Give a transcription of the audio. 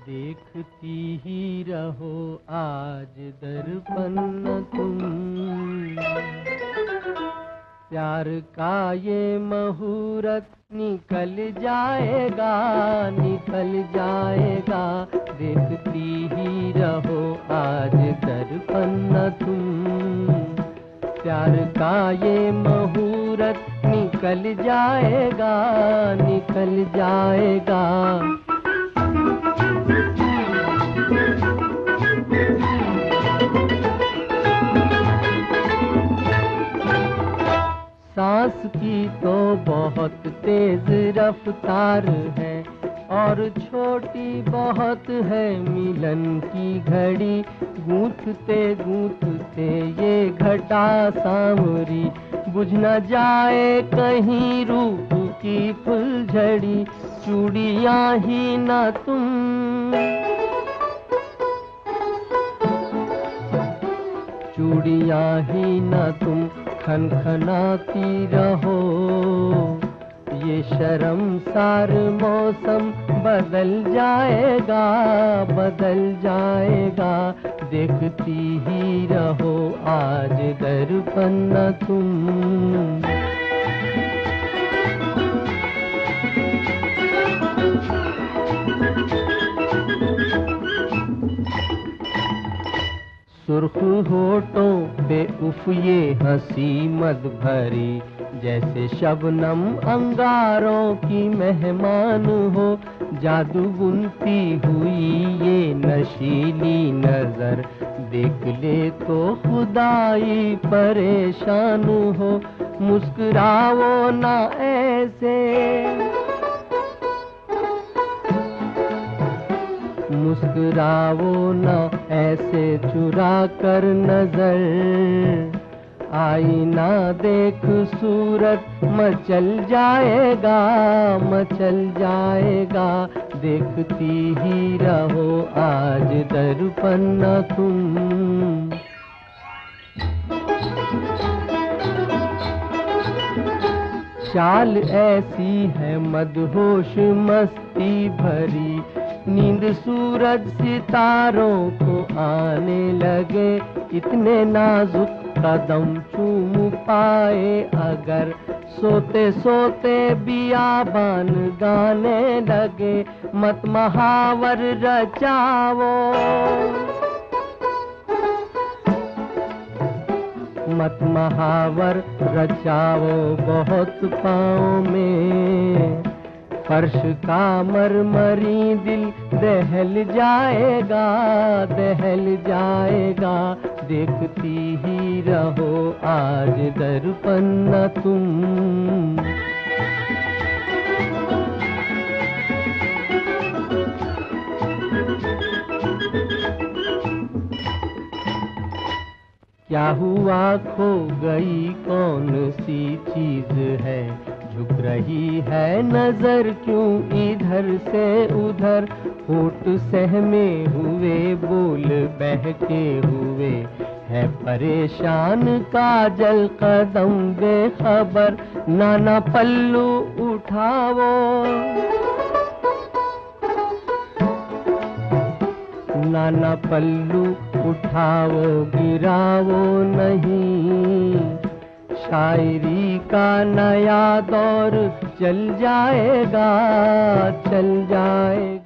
देखती ही रहो आज दर्पण तुम। प्यार का ये मुहूर्त निकल जाएगा निकल जाएगा। देखती ही रहो आज दर्पण तुम। प्यार का ये मुहूर्त निकल जाएगा निकल जाएगा। सांस की तो बहुत तेज रफ्तार है और छोटी बहुत है मिलन की घड़ी। गूंथते गूंथते ये घटा सामरी बुझ न जाए कहीं रूप की फुलझड़ी, चूड़िया ही न तुम। चूड़िया ही न तुम खनखनाती रहो। ये शर्मसार मौसम बदल जाएगा बदल जाएगा। देखती ही रहो आज दर्पण तुम। सुर्ख होठों पे उफ ये हँसी मद भरी। जैसे शबनम अंगारों की मेहमान हो, जादू बुनती हुई ये नशीली नज़र। देख ले तो खुदाई परेशान हो, मुस्कुराओ ना ऐसे। मुस्कुराओ ना, ऐसे चुरा कर नज़र। आईना देख सूरत, मचल जाएगा मचल जाएगा। देखती ही रहो आज दर्पण तुम। चाल ऐसी है मदहोश मस्ती भरी नींद सूरज सितारों को आने लगे। इतने नाजुक कदम चूम पाए अगर। सोते सोते बियाबान गाने लगे। मत महावर रचाओ। मत महावर रचाओ बहुत पाँव में। फर्श का मरमरी दिल दहल जाएगा दहल जाएगा। देखती ही रहो आज दर्पण तुम। क्या हुआ खो गई कौन सी चीज़ है? झुक रही है नज़र, क्यों इधर से उधर? होठ सहमे हुए, बोल बहके हुए है परेशान काजल कदम बेखबर। नाना पल्लू उठाओ। नाना पल्लू उठाओ, गिराओ नहीं। शायरी का नया दौर चल जाएगा चल जाए